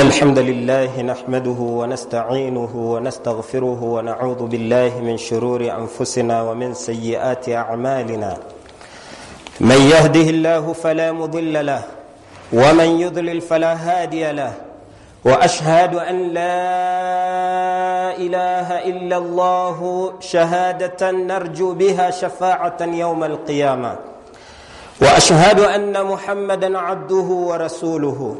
إن الحمد لله نحمده ونستعينه ونستغفره ونعوذ بالله من شرور أنفسنا ومن سيئات أعمالنا. من يهده الله فلا مضل له ومن يضلل فلا هادي له وأشهد أن لا إله إلا الله شهادة نرجو بها شفاعة يوم القيامة. وأشهد أن محمدا عبده ورسوله.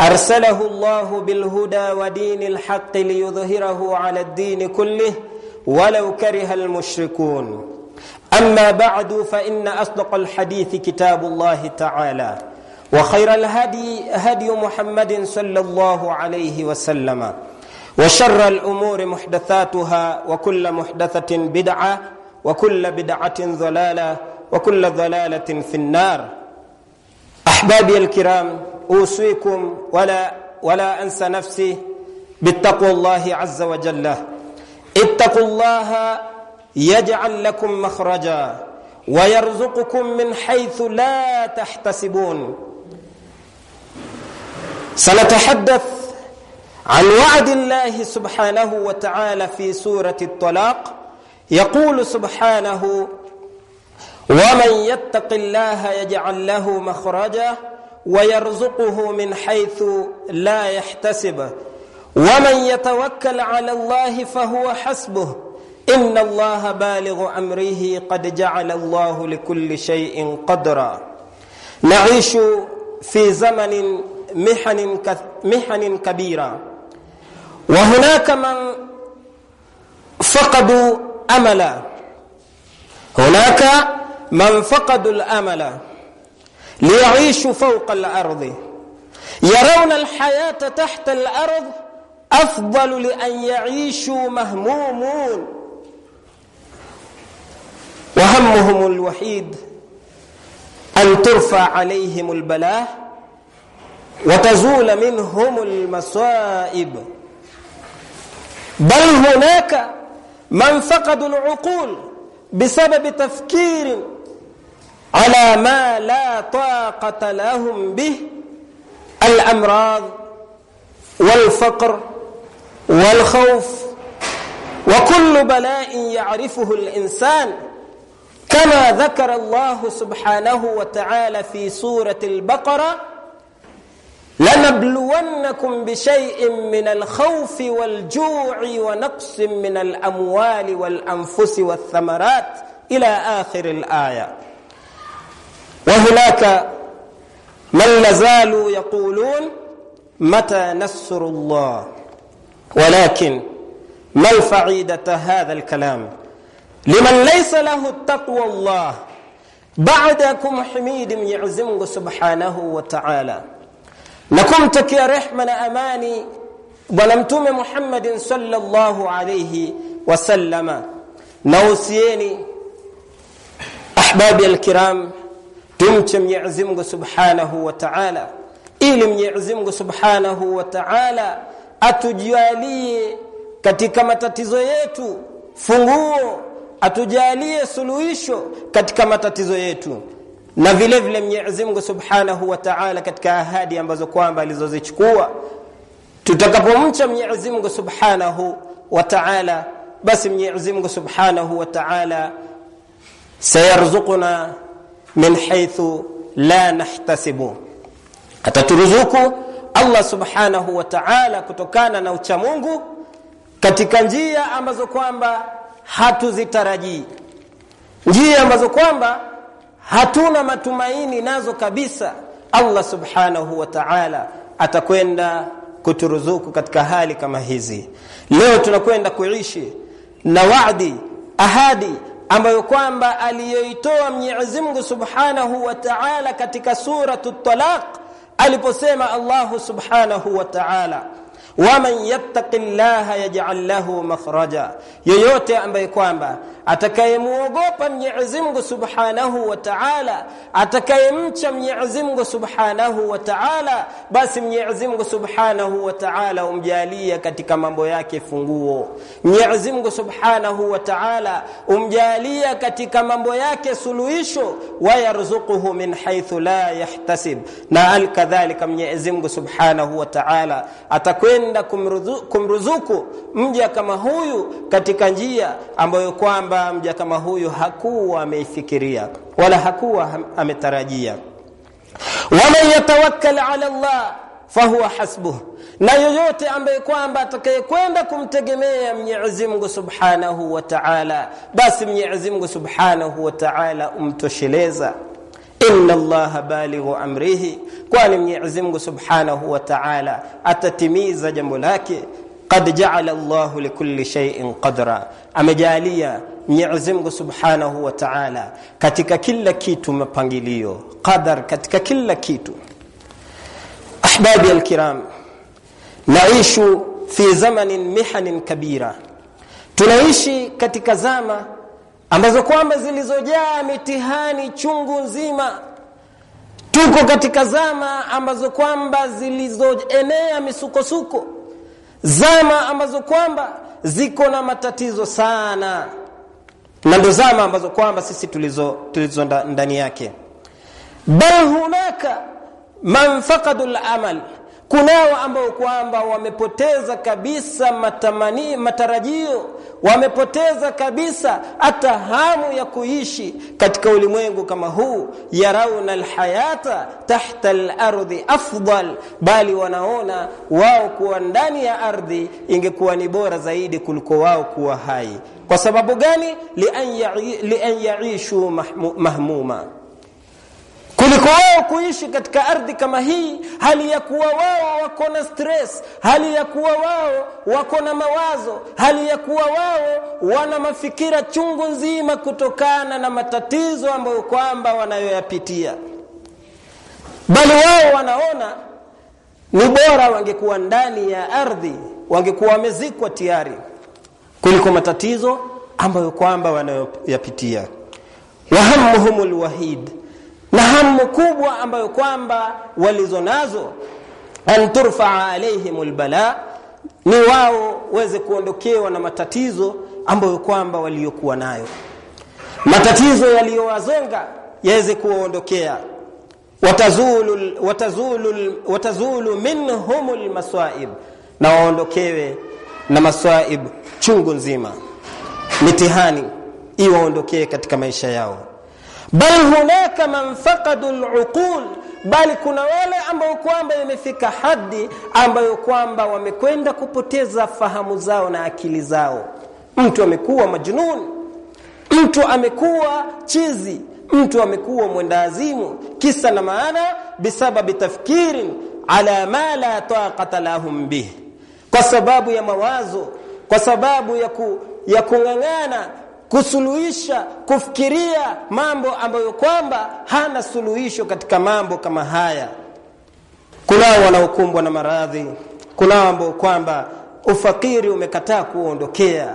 أرسله الله بالهدى ودين الحق ليظهره على الدين كله ولو كره المشركون. أما بعد فإن أصدق الحديث كتاب الله تعالى وخير الهدي هدي محمد صلى الله عليه وسلم وشر الأمور محدثاتها وكل محدثة بدعة وكل بدعة ضلالة وكل ضلالة في النار. أحبابي الكرام أوصيكم ولا ولا انسى نفسي بالتقوى الله عز وجل. اتقوا الله يجعل لكم مخرجا ويرزقكم من حيث لا تحتسبون. سنتحدث عن وعد الله سبحانه وتعالى في سورة الطلاق. يقول سبحانه ومن يتق الله يجعل له مخرجا ويرزقه من حيث لا يحتسب. ومن يتوكل على الله فهو حسبه. إن الله بالغ أمره قد جعل الله لكل شيء قدرا. نعيش في زمن محن محن كبيره وهناك من فقدوا أملا. هناك من فقدوا الأمل. ليعيشوا فوق الأرض. يرون الحياة تحت الأرض أفضل لأن يعيشوا مهمومون. وهمهم الوحيد أن ترفع عليهم البلاء وتزول منهم المصائب. بل هناك من فقدوا العقول بسبب تفكير على ما لا طاقة لهم به الأمراض والفقر والخوف وكل بلاء يعرفه الإنسان كما ذكر الله سبحانه وتعالى في سورة البقرة لنبلونكم بشيء من الخوف والجوع ونقص من الأموال والأنفس والثمرات إلى آخر الآية. وهناك من لازالوا يقولون متى نصر الله. ولكن ما الفعيدة هذا الكلام؟ لمن ليس له التقوى الله. بعدكم حميد يعزمه سبحانه وتعالى. لكم تكي رحمة أماني ونمتوم محمد صلى الله عليه وسلم. نوسيني أحبابي الكرام tumche Mwenyezi Mungu Subhanahu wa Ta'ala. Ili Mwenyezi Mungu Subhanahu wa Ta'ala atujalie katika matatizo yetu funguo atujalie suluhisho katika matatizo yetu. Na vile vile Mwenyezi Mungu Subhanahu wa Ta'ala katika ahadi ambazo kwamba alizozichukua. Tutakapomcha Mwenyezi Mungu Subhanahu wa Ta'ala basi Mwenyezi Mungu Subhanahu wa Ta'ala sayarzuquna min haythu la nahtasibu. Ataturuzuku Allah Subhanahu wa Ta'ala kutokana na ucha Mungu katika njia ambazo kwamba hatuzitarajii. Njia ambazo kwamba hatuna matumaini nazo kabisa. Allah subhanahu wa ta'ala atakwenda kuturuzuku katika hali kama hizi. Leo tunakwenda kuishi na wadi ahadi ambayo kwamba aliyoitoa Mwenyezi Mungu Subhanahu wa Ta'ala katika suratu Talaq aliposema Allahu Subhanahu wa Ta'ala waman yattaqillaha yaj'al lahu makhraja. Yoyote ambaye kwamba atakayemuogopa Mwenyezi Mungu Subhanahu wa Ta'ala atakayemcha Mwenyezi Mungu Subhanahu wa Ta'ala basi Mwenyezi Mungu Subhanahu wa Ta'ala umjalia katika mambo yake funguo. Mwenyezi Mungu Subhanahu wa Ta'ala umjalia katika mambo yake suluhisho. Wayarzuquhu min haythu la yahtasib. Na alkadhalika Mwenyezi Mungu Subhanahu wa Ta'ala atakwenda kumruzuku mja kama huyu katika njia ambayo kwamba mja kama huyu hakuwa ameifikiria wala hakuwa ametarajia. Waman yatawakkal ala Allah fahuwa hasbuh na yoyote ambaye kwamba atakayekwenda kumtegemea Mwenyezi Mungu Subhanahu wa Ta'ala basi Mwenyezi Mungu Subhanahu wa Ta'ala umtosheleza inna allaha balighu amrihi kwani Mwenyezi Mungu Subhanahu wa Ta'ala atatimiza jambo lake. Qad ja'ala Allahu likulli shay'in qadra amejalia Mwenyezi Mungu Subhanahu wa Ta'ala katika kila kitu mapangilio qadar katika kila kitu. Ahbabi alkiram naishu fi zamanin mihanin kabira. Tunaishi katika zama ambazo kwamba zilizojaa mitihani chungu nzima. Tuko katika zama ambazo kwamba zilizoenea misukosuko zama ambazo kwamba ziko na matatizo sana na ndo zama ambazo kwamba sisi tulizo, tulizo ndani yake. Bal hunaka man faqadu al-amal kunao ambao kwamba wamepoteza kabisa matamani matarajio wamepoteza kabisa hata hamu ya kuishi katika ulimwengu kama huu. Yarauna alhayata tahta al-ardhi afdal bali wanaona wao kuwa ndani ya ardhi ingekuwa ni bora zaidi kuliko wao kuwa hai. Kwa sababu gani? Lian yaishu mahmuma kuliko wao kuishi katika ardhi kama hii hali ya kuwa wao wako na stress hali ya kuwa wao wako na mawazo hali ya kuwa wao wana mafikira chungu nzima kutokana na matatizo ambayo kwamba wanayoyapitia. Bali wao wanaona ni bora wangekuwa ndani ya ardhi wangekuwa wamezikwa tayari kuliko matatizo ambayo kwamba wanayoyapitia. Wahammuhumul wahid hamu kubwa ambayo kwamba walizonazo an turfaa alaihim albala ni wao waweze kuondokewa na matatizo ambayo kwamba waliokuwa nayo. Matatizo yaliyowazonga yaweze kuwaondokea. Watazulu watazulu watazulu minhum almasaib na waondokewe na masaib chungu nzima. Mitihani iwaondokee katika maisha yao bal hunaka man faqadu al-uqul. Bali kuna wale ambao kwamba imefika hadi ambayo kwamba wamekwenda kupoteza fahamu zao na akili zao. Mtu amekuwa majnun mtu amekuwa chizi mtu amekuwa mwendazimu kisa na maana bisababi tafkirin ala ma la taqata lahum bih. Kwa sababu ya mawazo kwa sababu ya ku, ya kung'ang'ana kusuluhisha kufikiria mambo ambayo kwamba hana suluhisho katika mambo kama haya. Kunao wanaokumbwa na maradhi kunao ambao kwamba ufakiri umekataa kuondokea.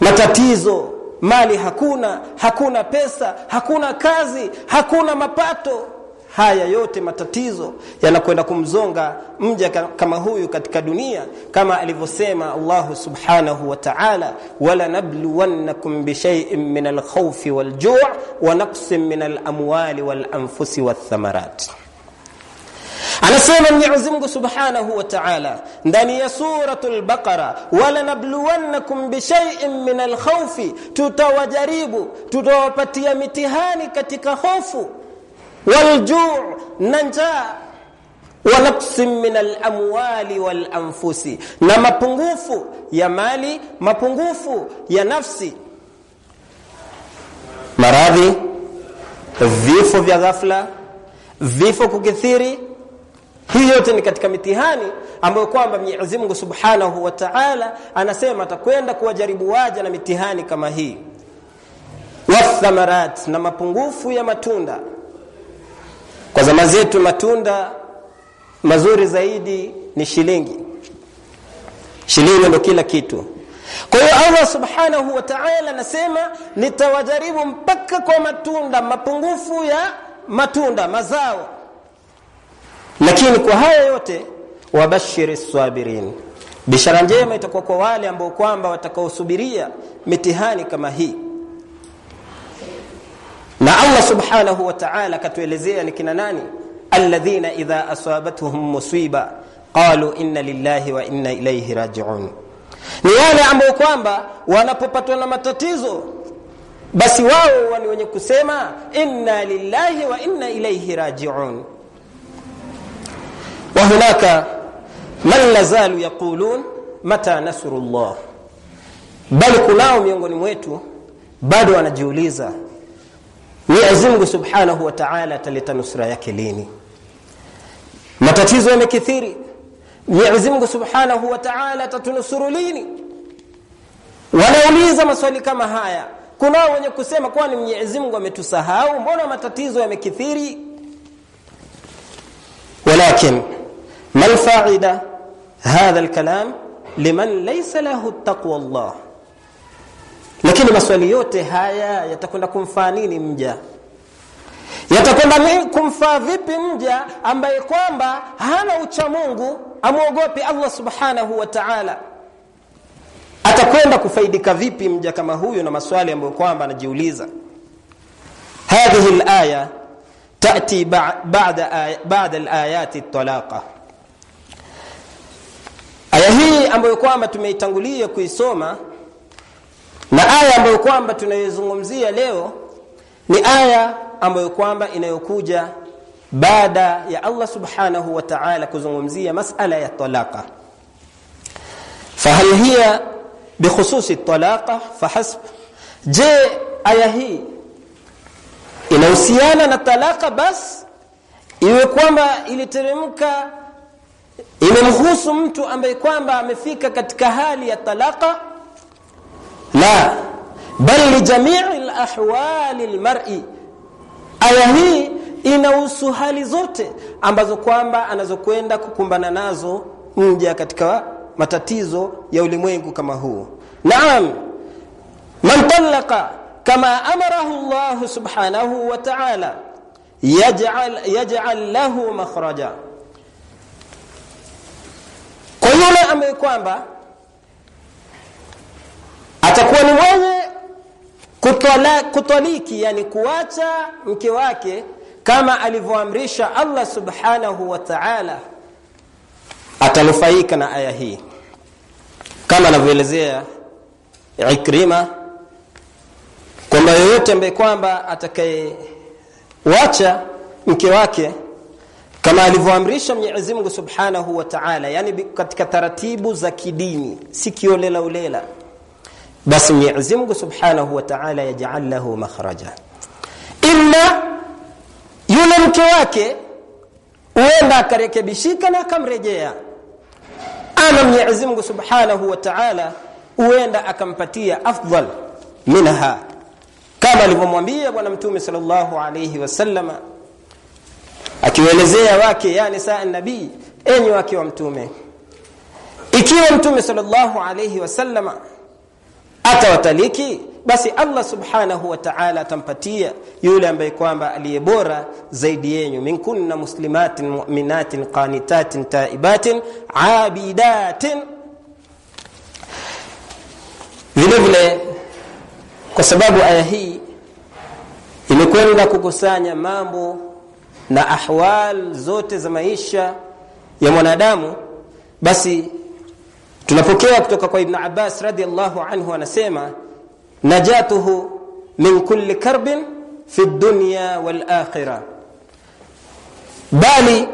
Matatizo mali hakuna hakuna pesa hakuna kazi hakuna mapato haya yote matatizo yanakwenda kumzonga mja kama huyu katika dunia kama alivyosema Allahu subhanahu wa ta'ala wala nabluwannakum bishay'in min al-khawfi wal-ju' wa naqsin min al-amwali wal-anfusi wath-thamarat. Anasema Mwenyezi Mungu Subhanahu wa Ta'ala ndani ya suratul Baqara wala nabluwannakum bishay'in min al-khawfi tutawajaribu tutawapatia mitihani katika hofu waljuu na njaa wa naqsin min alamwali walanfusi na mapungufu ya mali mapungufu ya nafsi. Maradhi vifo vya ghafla vifo kukithiri. Hii yote ni katika mitihani ambayo kwamba Mwenyezi Mungu Subhanahu wa Ta'ala anasema atakwenda kuwajaribu waja na mitihani kama hii. Wathamarat na mapungufu ya matunda kwa zama zetu matunda mazuri zaidi ni shilingi. Shilingi ndio kila kitu. Kwa hiyo allah subhanahu wa taala anasema nitawajaribu mpaka kwa matunda mapungufu ya matunda mazao. Lakini kwa haya yote wabashiri sabirin. Bishara njema itakuwa kwa wale ambao kwamba watakaosubiria mitihani kama hii allah subhanahu wa taala katuelezea ni kina nani? Alladhina idha asabatuhum musiba qalu inna lillahi wa inna ilayhi rajiun. Ni wale ambao kwamba wanapopatwa na matatizo basi wao ni wenye kusema inna lillahi wa inna ilayhi rajiun. Wa hunaka man lazalu yaqulun mata nasrullah. Bali kunao miongoni mwetu bado wanajiuliza mwenyezi mungu subhanahu wa taala ataleta nusra yake lini? Matatizo yamekithiri. Mwenyezi mungu subhanahu wa taala atatunusuru lini? Wanauliza maswali kama haya. Kuna wenye kusema kwani mwenyezi mungu ametusahau? Mbona matatizo yamekithiri? Walakin mal fa'ida hadha al-kalam liman laysa lahu taqwa llah lakini maswali yote haya yatakwenda kumfaa nini mja? Yatakwenda kumfaa vipi mja ambaye kwamba hana ucha Mungu amwogopi allah subhanahu wa taala? Atakwenda kufaidika vipi mja kama huyu na maswali ambayo kwamba anajiuliza? Hadhihi laya tati bada بعد layati talaqa aya hii ambayo kwamba tumeitangulia kuisoma na aya ambayo kwamba tunayozungumzia leo ni aya ambayo kwamba inayokuja baada ya allah subhanahu wa taala kuzungumzia masala ya talaka fahal hiya bikhususi talaqa? Fahasb je aya hii inahusiana na talaka bas iwe kwamba iliteremka imemhusu mtu ambaye kwamba amefika katika hali ya talaka la bal li lijamii lahwali lmari. Aya hii inahusu hali zote ambazo kwamba anazokwenda kukumbana nazo mja katika matatizo ya ulimwengu kama huu. Naam man talaqa kama amarahu Allah subhanahu wa taala yaj'al, yaj'al lahu makhraja. Kwa yule ambaye kwamba atakuwa ni mwenye kutoliki yani kuacha mke wake kama alivyoamrisha allah subhanahu wa taala. Atanufaika na aya hii. Kama anavyoelezea ikrima kwamba yoyote ambaye kwamba atakayewacha mke wake kama alivyoamrisha mwenyezi mungu subhanahu wa taala yani katika taratibu za kidini si kiolela ulela basi mwenyezi mungu subhanahu wa taala yajal lahu makhraja. Illa yule mke wake uenda akarekebishika na akamrejea. Ama mwenyezi mungu subhanahu wa taala uenda akampatia afdal minha. Kama alivyomwambia bwana mtume sallallahu alayhi wasallama akiwaelezea wake yani saa nabii enyi wake wa mtume. Ikiwa mtume sallallahu alayhi wasallama atawataliki basi allah subhanahu wa taala atampatia yule ambaye kwamba aliye bora zaidi yenyu minkunna muslimatin muminatin qanitatin taibatin abidatin. Vile vile kwa sababu aya hii imekwenda kukusanya mambo na ahwal zote za maisha ya mwanadamu basi tunapokea kutoka kwa ibn abbas radiallahu anhu anasema najatuhu min kulli karbin fi dunya wal akhirah. Bali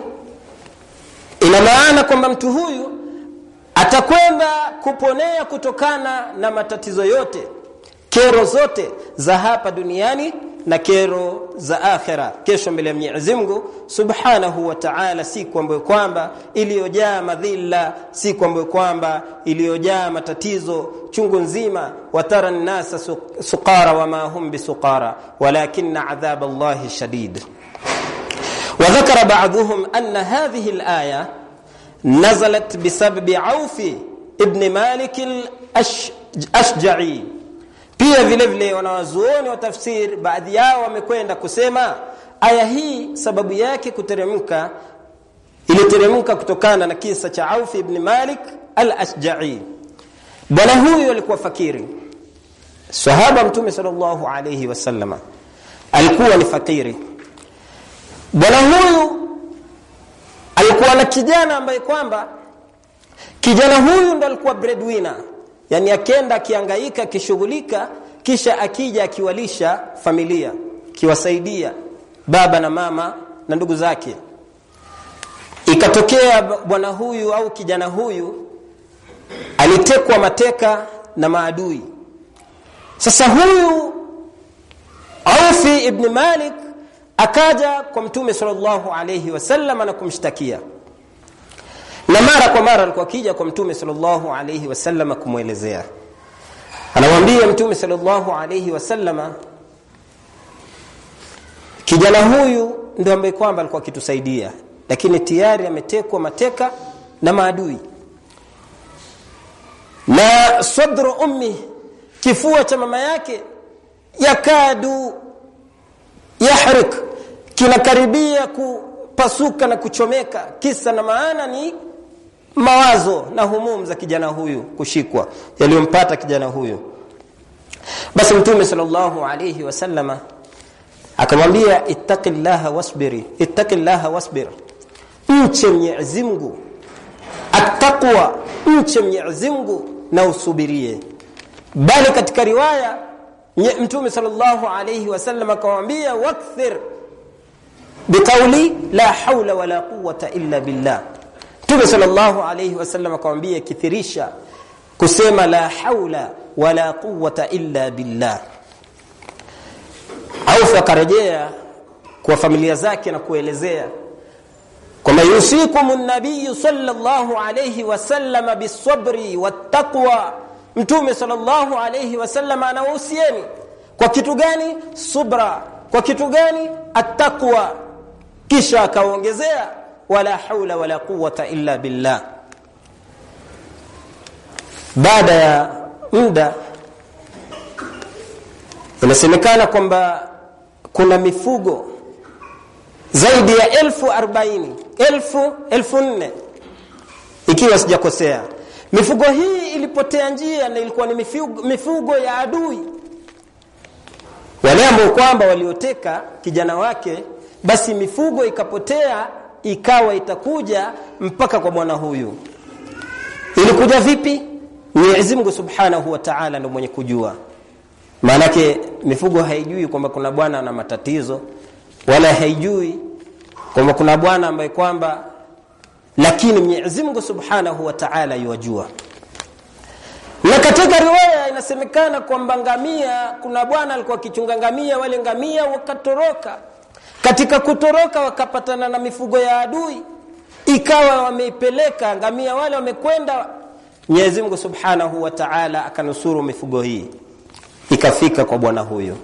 ina maana kwamba mtu huyu atakwenda kuponea kutokana na matatizo yote kero zote za hapa duniani na kero za akhera kesho mbele ya Mwenyezi Mungu Subhanahu wa Ta'ala, siku ambayo kwamba iliyojaa madhila, siku ambayo kwamba iliyojaa matatizo chungu nzima. watara nnasa suqara wama hum bisuqara walakinna adhab Allahi shadid. wa dhakara ba'dhuhum anna hadhihi al-aya nazalat bisababi Auf ibn Malik al-Ashja'i pia vile vile wanawazuoni wa tafsir baadhi yao wamekwenda kusema aya hii sababu yake kuteremka iliteremka kutokana na kisa cha Auf ibn Malik al-Ashja'i. Bwana huyu alikuwa fakiri. Sahaba mtume sallallahu alayhi wasallama alikuwa ni fakiri. Bwana huyu alikuwa na kijana ambaye kwamba kijana huyu ndo alikuwa breadwinner yani akenda akihangaika akishughulika kisha akija akiwalisha familia kiwasaidia baba na mama na ndugu zake. Ikatokea bwana huyu au kijana huyu alitekwa mateka na maadui. Sasa huyu Aufi ibn Malik akaja kwa mtume sallallahu alayhi wasallam na kumshtakia na mara kwa mara alikuwa akija kwa mtume sallallahu alayhi wasallam kumwelezea. Anamwambia mtume sallallahu alayhi wasallam kijana huyu ndio ambaye kwamba alikuwa akitusaidia lakini tayari ametekwa mateka na maadui. Na sadru ummi kifua cha mama yake yakadu yahrik kinakaribia kupasuka na kuchomeka. Kisa na maana ni mawazo na humum za kijana huyu kushikwa yaliyompata kijana huyu. Basi mtume sallallahu alayhi wasallama akamwambia ittaqillaha wasbiri ittaqillaha wasbir mche Mwenyezi Mungu. Attaqwa mche Mwenyezi Mungu na usubirie. Bali katika riwaya mtume sallallahu alayhi wasallam akamwambia wakthir biqauli la haula wala quwwata illa billah mtume sallallahu alayhi wasallam akamwambia kithirisha kusema la haula wala quwwata illa billah. Auf akarejea kwa familia zake na kuelezea kwamba yusikum an-nabiy sallallahu alayhi wasallam bisabri wattaqwa. Mtume sallallahu alayhi wasallam anawahusieni. Kwa kitu gani? Subra. Kwa kitu gani? Attaqwa. Kisha akaongezea wala haula wala quwwata illa billah. Baada ya muda inasemekana kwamba kuna mifugo zaidi ya elfu arobaini elfu elfu nne ikiwa sijakosea. Mifugo hii ilipotea njia na ilikuwa ni mifugo, mifugo ya adui. Wale ambao kwamba walioteka kijana wake basi mifugo ikapotea ikawa itakuja mpaka kwa bwana huyu. Ilikuja vipi? Mwenyezi Mungu Subhanahu wa Ta'ala ndio mwenye kujua. Maanake mifugo haijui kwamba kuna bwana ana matatizo wala haijui kwamba kuna bwana ambaye kwamba lakini Mwenyezi Mungu Subhanahu wa Ta'ala yuwajua. Na katika riwaya inasemekana kwamba ngamia kuna bwana alikuwa akichunga ngamia wale ngamia wakatoroka katika kutoroka wakapatana na mifugo ya adui ikawa wameipeleka ngamia wale wamekwenda Mwenyezi Mungu Subhanahu wa Ta'ala akanusuru mifugo hii ikafika kwa bwana huyo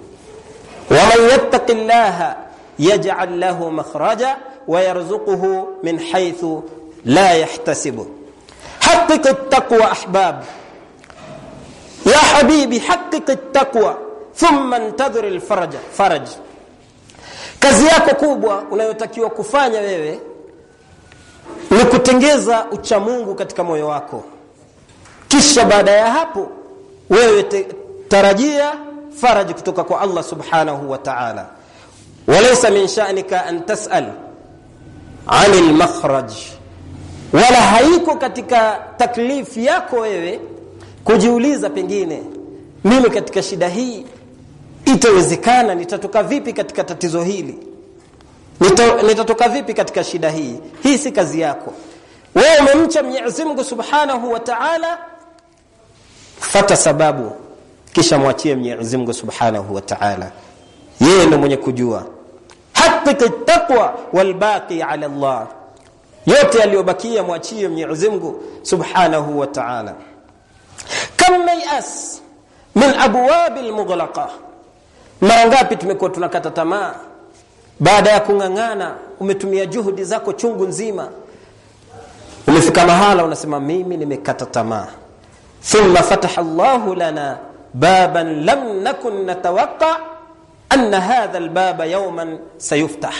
waman yattaqillaha yaj'al lahu makhraja wa yarzuquhu min haythu la yahtasibu حقق التقوى احباب يا حبيبي حقق التقوى ثم انتظر الفرج فرج kazi yako kubwa unayotakiwa kufanya wewe ni kutengeza uchamungu katika moyo wako. Kisha baada ya hapo wewe te, tarajia faraji kutoka kwa Allah subhanahu wa ta'ala. Walaysa min sha'nika an tas'al 'anil makhraj. Wala haiko katika taklifu yako wewe kujiuliza pengine mimi katika shida hii itawezekana nitatoka vipi katika tatizo hili? Nita, nitatoka vipi katika shida hii? Hii si kazi yako. Wewe umemcha Mwenyezi Mungu Subhanahu wa Ta'ala fata sababu kisha mwachie Mwenyezi Mungu Subhanahu wa Ta'ala. Yeye ndiye mwenye kujua. Hakika taqwa wal baqi ala Allah. Yote yaliyobakia mwachie Mwenyezi Mungu Subhanahu wa Ta'ala. Kam mayas min abwabil mughlaqa mara ngapi tumekuwa tunakata tamaa? Baada ya kung'ang'ana umetumia juhudi zako chungu nzima. Umefika mahala unasema mimi nimekata tamaa. Thumma fataha llahu lana baban lam nakun natawaqa anna hadha albaba yawman sayuftah.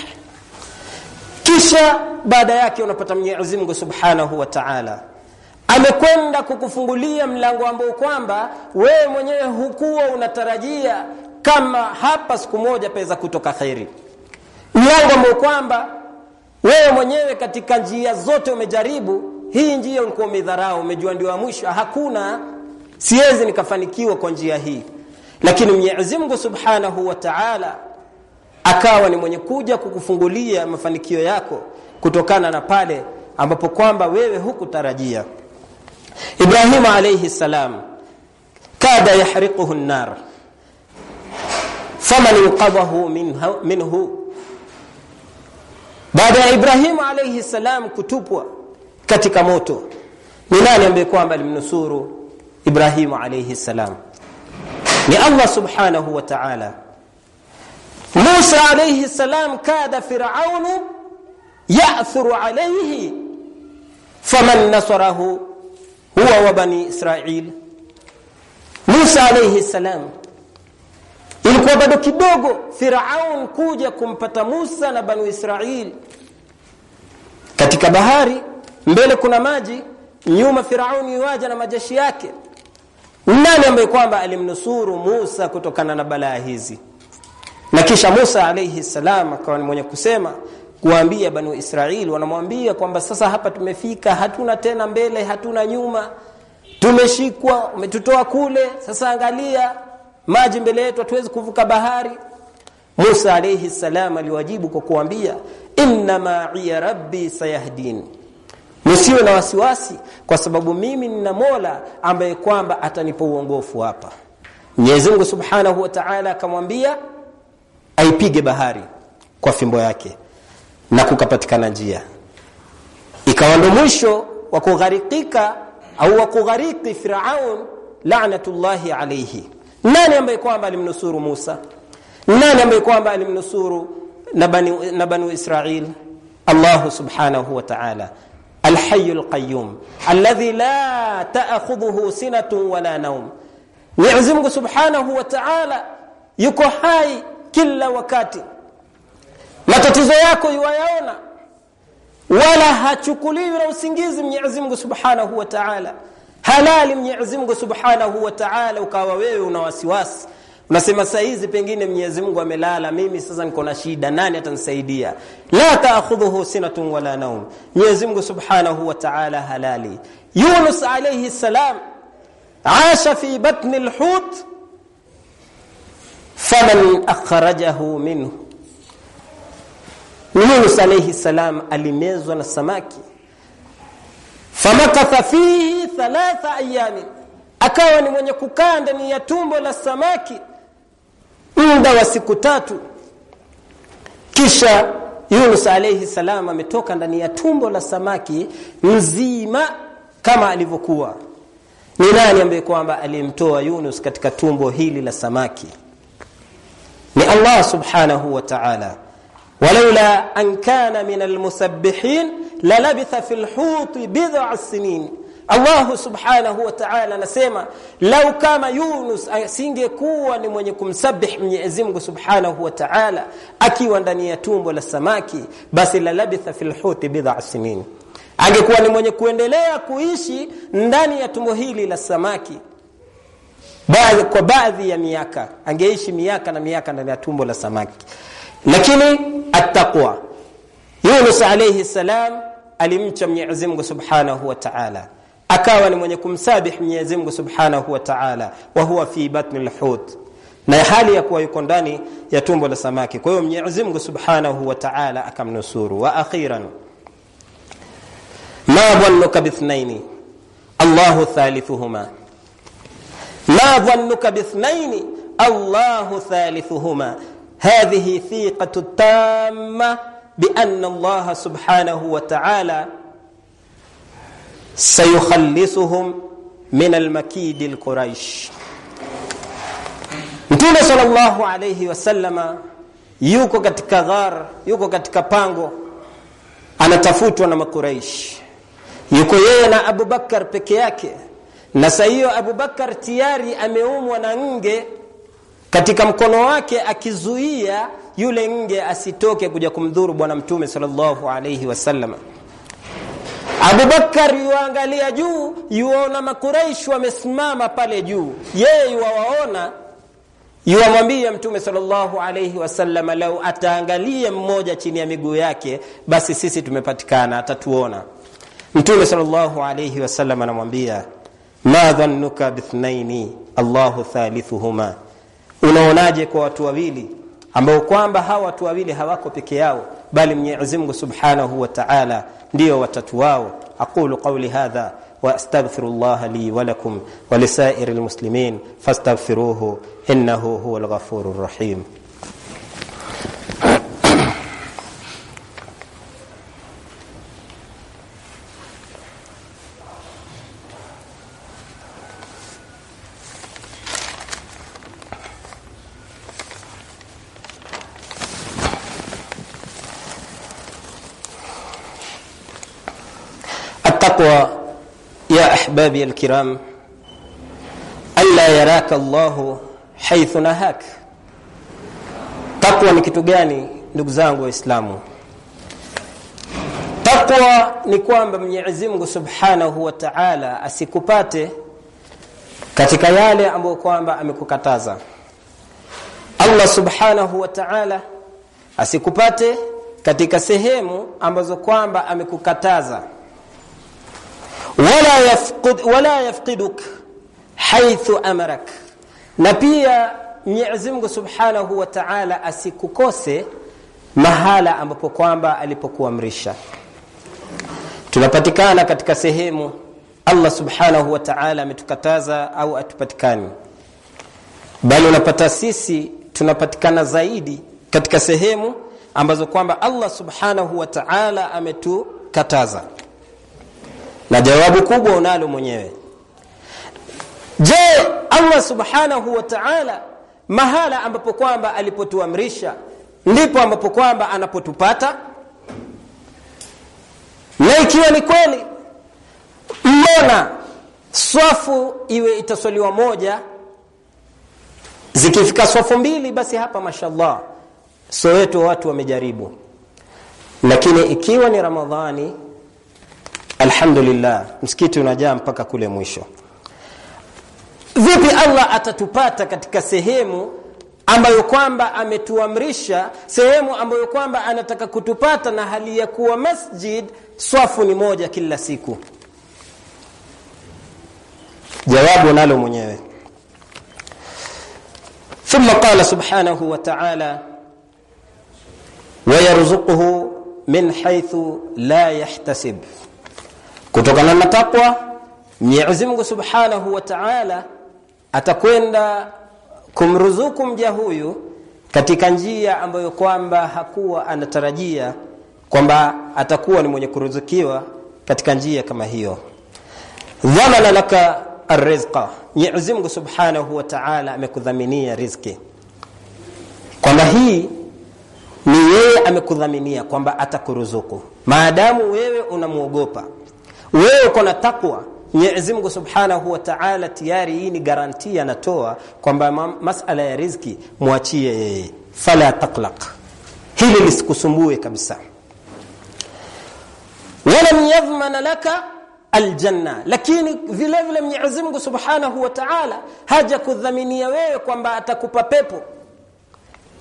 Kisha baada yake unapata mwenyezi mungu subhanahu wa taala amekwenda kukufungulia mlango ambao kwamba wewe mwenyewe hukuwa unatarajia kama hapa siku moja paweza kutoka khairi. Mlango ambao kwamba wewe mwenyewe katika njia zote umejaribu hii njia ulikuwa umedharau umejua ndio mwisho. Hakuna siwezi nikafanikiwa kwa njia hii. Lakini mwenyezi mungu subhanahu wa taala akawa ni mwenye kuja kukufungulia mafanikio yako kutokana na pale ambapo kwamba wewe hukutarajia. Ibrahim alayhi salam kada yahriquhu nnar faman inqadhahu minhu, baada ya ibrahimu alayhi salam kutupwa katika moto ni nani ambaye kwamba alimnusuru ibrahimu alayhi salam? Ni allah subhanahu wa taala. Musa alayhi salam kada firaunu yathuru alayhi. Faman nasarahu huwa wa bani israil. Musa alayhi salam ilikuwa bado kidogo firaun kuja kumpata musa na banu Israili katika bahari mbele kuna maji nyuma firauni yuaja na majeshi yake. Nani ambaye kwamba alimnusuru musa kutokana na balaa hizi? Na kisha musa alayhi salam akawa ni mwenye kusema kuambia banu israili wanamwambia kwamba sasa hapa tumefika hatuna tena mbele hatuna nyuma. Tumeshikwa umetutoa kule sasa angalia maji mbele yetu hatuwezi kuvuka bahari. Musa alayhi salam aliwajibu kwa kuambia inna maiya rabbi sayahdin msiwe na wasiwasi kwa sababu mimi nina mola ambaye kwamba atanipa uongofu hapa. Mwenyezi mungu subhanahu wa taala akamwambia aipige bahari kwa fimbo yake na kukapatikana njia. Ikawa ndo mwisho wa kugharikika au wa kughariki firaun lanatullahi alaihi nani ambaye kwamba alimnusuru musa nani ambaye kwamba alimnusuru na bani, na banu israil allahu subhanahu wa taala الحي القيوم الذي لا تأخذه سنة ولا نوم Mwenyezi Mungu Subhanahu wa Ta'ala yuko hai kila wakati. Matatizo yako yuwayaona wala hachukuliwi na usingizi Mwenyezi Mungu Subhanahu wa Ta'ala. halali Mwenyezi Mungu Subhanahu wa Ta'ala ukawa wewe una wasiwasi Unasema saa hizi pengine Mwenyezi Mungu amelala, mimi sasa niko na shida, nani atanisaidia? La ta'khudhuhu sinatun wala nawm. Mwenyezi Mungu Subhanahu wa Ta'ala halali. Yunus alayhi salam aasha fi batni al-hut faman akhrajahu minhu. Yunus alayhi salam alimezwa na samaki famakatha fihi thalatha ayami akawa ni mwenye kukaa ndani ya tumbo la samaki muda wa siku tatu. Kisha Yunus alayhi salam ametoka ndani ya tumbo la samaki mzima kama alivyokuwa. Ni nani ambaye kwamba alimtoa Yunus katika tumbo hili la samaki? Ni Allah subhanahu wa ta'ala. walaula an kana min almusabbihin lalabitha fi lhuti bid'a sinin. Allah subhanahu wa ta'ala anasema lau kama Yunus asingekuwa ni mwenye kumsabih Mwenyezi Mungu subhanahu wa ta'ala akiwa ndani ya tumbo la samaki, basi lalabitha fil huti bid'a sinin angekuwa ni mwenye kuendelea kuishi ndani ya tumbo hili la samaki baadhi, kwa baadhi ya miaka angeishi miaka na miaka ndani ya tumbo la samaki. Lakini attaqwa Yunus alayhi salam alimcha Mwenyezi Mungu Subhanahu wa Ta'ala akawa ni mwenye kumsabih Mwenyezi Mungu Subhanahu wa Ta'ala wa huwa fi batni al-hut na hali ya kuwa yuko ndani ya tumbo la samaki. Kwa hiyo Mwenyezi Mungu Subhanahu wa Ta'ala akamnusuru. Wa akhiran ma dhannuka bithnaini? Allahu thalithuhuma. Ma dhannuka bithnaini? Allahu thalithuhuma. Hadhihi thiqatu tamma bi anna Allah subhanahu wa ta'ala sayukhallisuhum min almakid alquraish Mtume sallallahu alayhi wasallama yuko katika ghar yuko katika pango anatafutwa na makuraish yuko yeye na Abubakar peke yake. Na sasa hiyo Abubakar tayari ameumwa na nge katika mkono wake akizuia yule nge asitoke kuja kumdhuru bwana mtume sallallahu alayhi wasallama abubakar yuangalia juu yuona makuraishi wamesimama pale juu. Yeye yuwaona yuwamwambia mtume sallallahu alayhi wasallam lau ataangalia mmoja chini ya miguu yake basi sisi tumepatikana atatuona. Mtume sallallahu alayhi wasallam anamwambia ma dhannuka bithnaini allahu thalithuhuma. Unaonaje kwa watu wawili ambao kwamba hawa watu wawili hawako peke yao bali mwenyezi mungu subhanahu wa taala ndio watatu wao aqulu qauli hadha واستغفر الله لي ولكم ولسائر المسلمين فاستغفروه انه هو الغفور الرحيم التقوى احبابي الكرام الا يراك الله حيث نهاك takwa ni kitu gani ndugu zangu waislamu takwa ni kwamba mwenyezi mungu subhanahu wa taala asikupate katika yale ambayo kwamba amekukataza allah subhanahu wa taala asikupate katika sehemu ambazo kwamba amekukataza wala, yafqud, wala yafqiduk haithu amarak. Na pia mwenyezi mungu subhanahu wa taala asikukose mahala ambapo kwamba alipokuamrisha. Tunapatikana katika sehemu allah subhanahu wa taala ametukataza au atupatikani bali unapata sisi tunapatikana zaidi katika sehemu ambazo kwamba allah subhanahu wa taala ametukataza na jawabu kubwa unalo mwenyewe. Je allah subhanahu wa taala mahala ambapo kwamba alipotuamrisha ndipo ambapo kwamba anapotupata? Na ikiwa ni kweli mbona swafu iwe itaswaliwa moja? Zikifika swafu mbili basi hapa mashallah so wetu watu wamejaribu. Lakini ikiwa ni ramadhani Alhamdulillah, msikiti unajaa mpaka kule mwisho. Vipi Allah atatupata katika sehemu ambayo kwamba ametuamrisha, sehemu ambayo kwamba anataka kutupata na hali ya kuwa masjid swafu ni moja kila siku? Jawabu nalo mwenyewe. Thumma qala subhanahu wa ta'ala wa yarzuquhu min haythu la yahtasib kutokana na takwa mwenyezi mungu subhanahu wa taala atakwenda kumruzuku mja huyu katika njia ambayo kwamba hakuwa anatarajia kwamba atakuwa ni mwenye kuruzukiwa katika njia kama hiyo. Dhamana laka arrizqa. Mwenyezi mungu subhanahu wa taala amekudhaminia riziki. kwamba hii ni yeye amekudhaminia kwamba atakuruzuku. Maadamu wewe unamwogopa wewe uko na takwa mwenyezi mungu subhanahu wa taala tayari hii ni garantia anatoa kwamba masala ya riziki mwachie yeye. Fala taqlaq hili lisikusumbue kabisa. Walam yadhman laka aljanna. Lakini vile vile mwenyezi mungu subhanahu wa taala haja kudhaminia wewe kwamba atakupa pepo.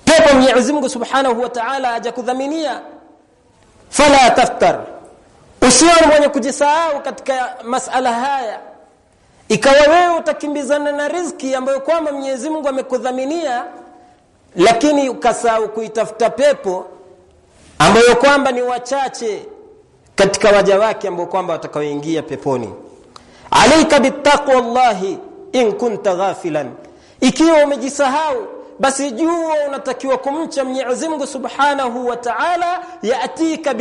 Pepo mwenyezi mungu subhanahu wa taala haja kudhaminia fala taftar usiwe mwenye kujisahau katika masala haya. Ikawa wewe utakimbizana na riziki ambayo kwamba mwenyezi mungu amekudhaminia lakini ukasahau kuitafuta pepo ambayo kwamba ni wachache katika waja wake ambao kwamba watakaoingia peponi. Alaika bitaqwa llahi in kunta ghafilan. Ikiwa umejisahau basi jua unatakiwa kumcha mwenyezi mungu subhanahu wa taala yaatika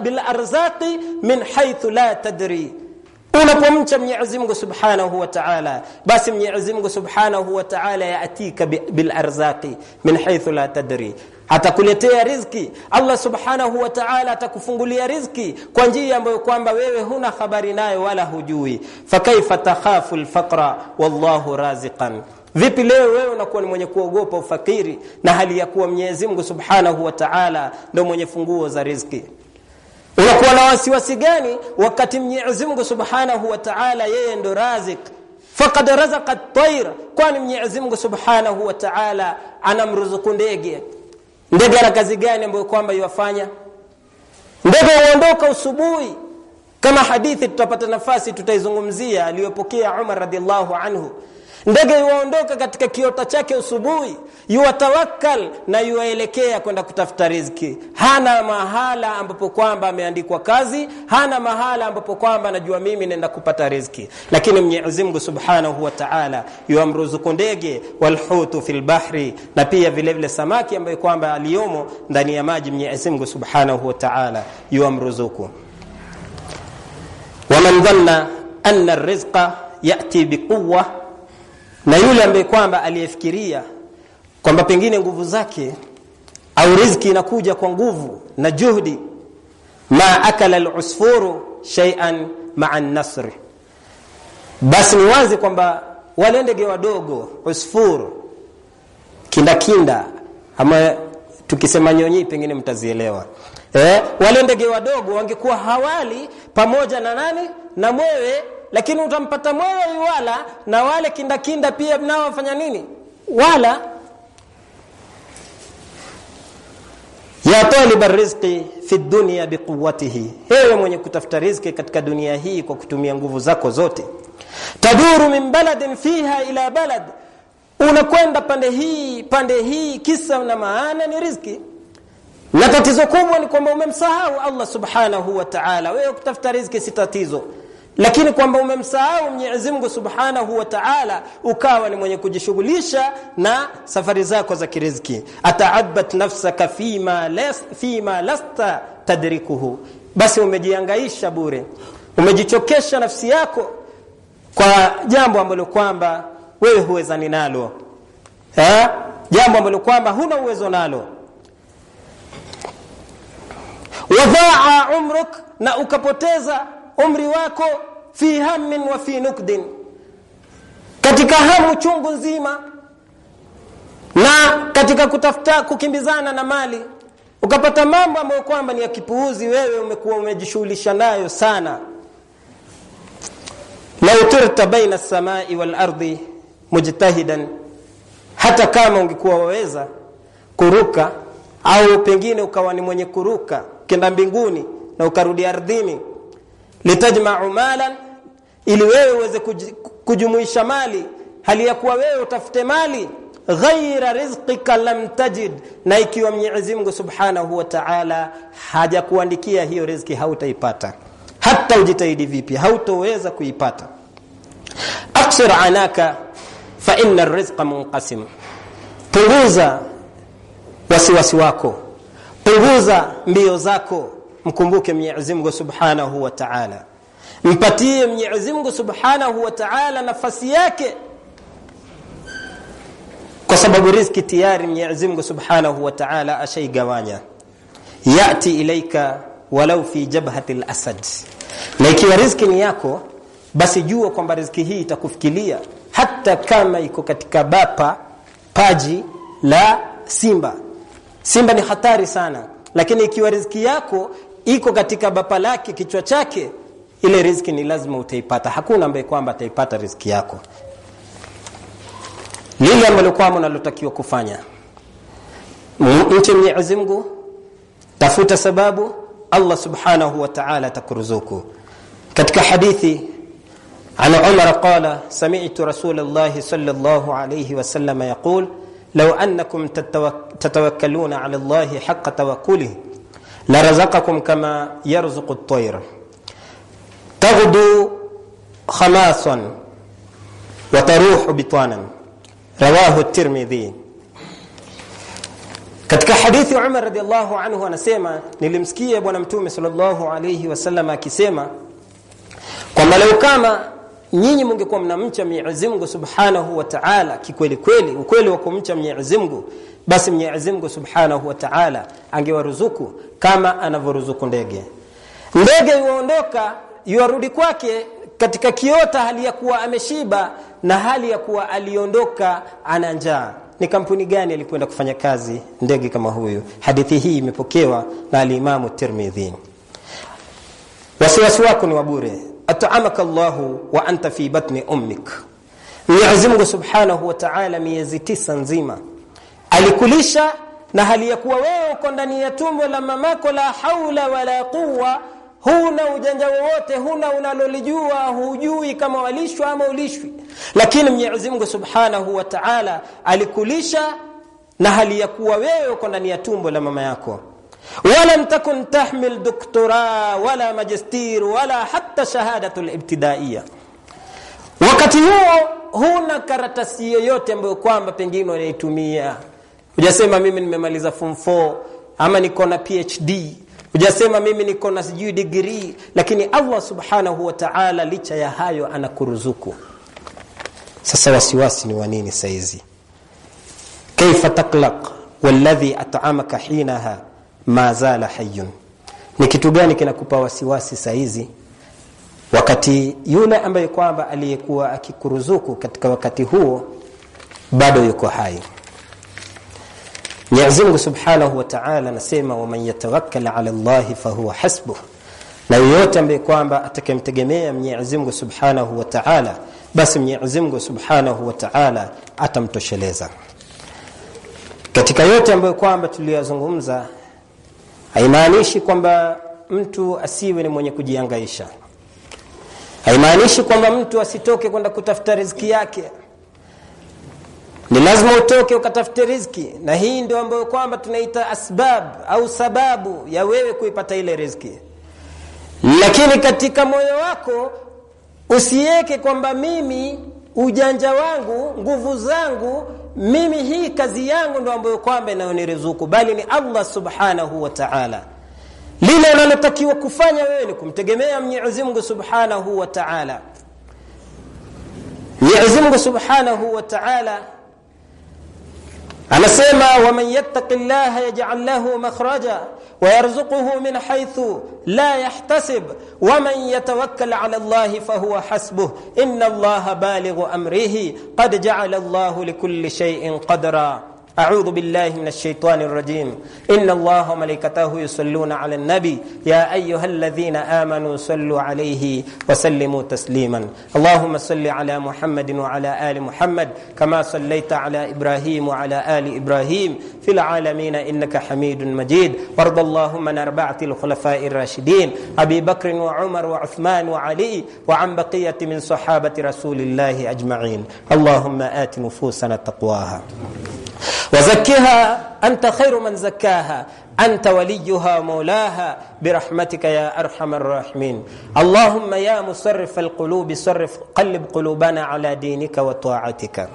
bil arzaqi min haythu la tadri. Unapomcha mwenyezi mungu subhanahu wa taala basi mwenyezi mungu subhanahu wa taala yaatika bil arzaqi min haythu la tadri. Atakuletea riziki. Allah subhanahu wa taala atakufungulia riziki kwa njia ambayo kwamba wewe huna habari nayo wala hujui. Fakaifa takhafu faqra wallahu raziqan vipi leo wewe unakuwa ni mwenye kuogopa ufakiri na hali ya kuwa mwenyezi mungu subhanahu wa taala ndio mwenye funguo za riziki? Unakuwa na wasiwasi gani wakati mwenyezi mungu subhanahu wa taala yeye ndo razik? Faqad razaqa at-tayr, kwani mwenyezi mungu subhanahu wa taala anamruzuku ndege? Ndege ana kazi gani ambayo kwamba yafanya? ndege huondoka usubuhi kama hadithi tutapata nafasi tutaizungumzia aliyopokea umar radhiallahu anhu ndege yuaondoka katika kiota chake usubuhi yuwatawakkal na yuwaelekea kwenda kutafuta riziki. Hana mahala ambapo kwamba ameandikwa kazi hana mahala ambapo kwamba anajua mimi naenda kupata riziki. Lakini mwenyezi mungu subhanahu wa taala yuwamruzuku ndege walhutu fi lbahri na pia vile vile samaki ambaye kwamba aliyomo ndani ya maji mwenyezi mungu subhanahu wa taala yuwamruzuku waman dhanna anna rizqa yati biquwa na yule ambaye kwamba aliyefikiria kwamba pengine nguvu zake au riziki inakuja kwa nguvu na juhudi ma akala al-usfuru shay'an maa an-nasr. Basi ni wazi kwamba wale ndege wadogo usfur kinda ama tukisema nyonyi pengine mtazielewa. Eh, wale ndege wadogo wangekuwa hawali pamoja na nani? Na mwewe lakini utampata mwewe wala na wale kindakinda pia nao wafanya nini? Wala. Ya taliba rizqi fi dunya biquwwatihi hewe mwenye kutafuta riziki katika dunia hii kwa kutumia nguvu zako zote. Taduru min baladin fiha ila balad. Unakwenda pande hii pande hii kisa na maana ni riziki na tatizo kubwa ni kwamba umemsahau allah subhanahu wa taala. Wewe kutafuta riziki si tatizo lakini kwamba umemsahau Mwenyezi Mungu Subhanahu wa Ta'ala ukawa ni mwenye kujishughulisha na safari zako za kiriziki. Ataabat nafsaka fima las, fima lasta tadrikuhu. Basi umejiangaisha bure. Umejichokesha nafsi yako kwa jambo ambalo kwamba wewe huwezani nalo. Eh jambo ambalo kwamba huna uwezo nalo. Wadhaa umruk na ukapoteza umri wako fi hammin wa fi nukdin katika hamu chungu nzima na katika kutafuta kukimbizana na mali ukapata mambo ambayo kwamba ni ya kipuuzi wewe umekuwa umejishughulisha nayo sana. La turta baina samai wal ardi mujtahidan hata kama ungekuwa waweza kuruka au pengine ukawa ni mwenye kuruka kenda mbinguni na ukarudi ardhini litajmau malan ili wewe uweze kujumuisha mali. Hali ya kuwa wewe utafute mali ghaira rizqika lam tajid na ikiwa Mwenyezi Mungu Subhanahu wa Ta'ala hajakuandikia hiyo riziki hautaipata. Hata ujitahidi vipi hautoweza kuipata. Aksir anaka fa inna arrizqa munqasim. Punguza wasiwasi wako. Punguza mbio zako mkumbuke Mwenyezi Mungu Subhanahu wa Ta'ala. Mpatie Mwenyezi Mungu Subhanahu wa Ta'ala nafasi yake. Kwa sababu riziki tayari Mwenyezi Mungu Subhanahu wa Ta'ala ashaigawanya. Yati ilaika walau fi jabhati al-asad na ikiwa riziki ni yako basi jua kwamba riziki hii itakufikilia hata kama iko katika bapa paji la simba. Simba ni hatari sana. Lakini ikiwa riziki yako iko katika bapa lake kichwa chake ile riziki ni lazima utaipata hakuna ambaye kwamba ataipata riziki yako lile ambalo kwamba unalotakiwa kufanya mche Mwenyezi Mungu tafuta sababu Allah subhanahu wa ta'ala atakuruzuku katika hadithi عن عمر قال سمعت رسول الله صلى الله عليه وسلم يقول لو أنكم تتوكلون على الله حق توكله la razaqakum kama yarzuqu at-tayr. Taghdu khamasan wa taruhu bitanan. Rawahu at-tirmidhi. Katika hadithi Umar radiyallahu anhu anasema nilimsikia bwana mtume sallallahu alayhi wasallam akisema kwamba lau kama nyinyi mungekuwa mnamcha Mwenyezi Mungu Subhanahu wa Ta'ala kikweli kweli ukweli wa kumcha Mwenyezi Mungu basi Mwenyezi Mungu Subhanahu wa Ta'ala angewaruzuku kama anavyoruzuku ndege. Ndege yuondoka yuarudi kwake katika kiota hali ya kuwa ameshiba na hali ya kuwa aliondoka ana njaa. Ni kampuni gani alikwenda kufanya kazi ndege kama huyu? Hadithi hii imepokewa na alimamu tirmidhi wasiwasi wako ni wabure ataamaka Allah wa anta fi batni ummik. Mwenyezi mungu subhanahu wa taala miezi tisa nzima alikulisha na hali ya kuwa wewe uko ndani ya tumbo la mamako la haula wala quwa huna ujanja wowote huna unalolijua hujui kama walishwa ama ulishwi. Lakini mwenyezi mungu subhanahu wa taala alikulisha na hali ya kuwa wewe uko ndani ya tumbo la mama yako walam takun tahmil doktora wala majistir wala hata shahadatu libtidaiya wakati huo huna karatasi yoyote ambayo kwamba pengine unaitumia hujasema mimi nimemaliza form 4 ama niko na phd hujasema mimi niko na sijui degree lakini allah subhanahu wa taala licha ya hayo anakuruzuku. Sasa wasiwasi ni wanini saizi? Kaifa taqlaq والذي atamaka hinaha ma hayyun. Ni kitu gani kinakupa wasiwasi saizi? Wakati yule ambaye kwamba aliyekuwa akikuruzuku katika wakati huo bado yuko hai. Mwenyezi Subhanahu wa Ta'ala anasema waman yatawakkal ala Allah fahuwa hasbuh, na yeyote ambaye kwamba atakemtegemea Mwenyezi Mungu Subhanahu wa Ta'ala, basi Mwenyezi Mungu Subhanahu wa Ta'ala atamtosheleza. Katika yote ambayo kwamba tuliyozungumza, haimaanishi kwamba mtu asiwe ni mwenye kujiangaisha, haimaanishi kwamba mtu asitoke kwenda kutafuta riziki yake. Ni lazima utoke ukatafute riziki. Na hii ndio ambayo kwamba tunaita asbab au sababu ya wewe kuipata ile riziki. Lakini katika moyo wako usiweke kwamba mimi ujanja wangu nguvu zangu mimi hii kazi yangu ndo ambayo kwamba inayoniruzuku bali ni allah subhanahu wa taala. Lile unalotakiwa kufanya wewe ni kumtegemea mwenyezi mungu subhanahu wa taala. Mwenyezi mungu subhanahu wa taala anasema waman yattaqi llaha yaj'al lahu makhraja ويرزقه من حيث لا يحتسب ومن يتوكل على الله فهو حسبه إن الله بالغ أمره قد جعل الله لكل شيء قدرا أعوذ بالله من الشيطان الرجيم. إن الله وملائكته يصلون على النبي. يا أيها الذين آمنوا صلوا عليه وسلموا تسليما. اللهم صل على محمد وعلى آل محمد كما صليت على إبراهيم وعلى آل إبراهيم في العالمين إنك حميد مجيد. وارض اللهم عن أربعة الخلفاء الراشدين أبي بكر وعمر وعثمان وعلي وعن بقية من صحابة رسول الله أجمعين. اللهم آت نفوسنا تقواها. وزكها أنت خير من زكاها. أنت وليها مولاها. برحمتك يا أرحم الراحمين. اللهم يا مصرف القلوب صرف قلب قلوبنا على دينك وطاعتك.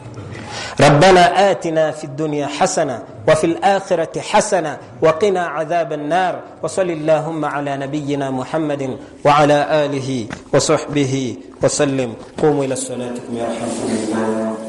ربنا آتنا في الدنيا حسنة وفي الآخرة حسنة وقنا عذاب النار. وصل اللهم على نبينا محمد وعلى آله وصحبه وسلم. قوموا إلى صلاتكم يرحمكم الله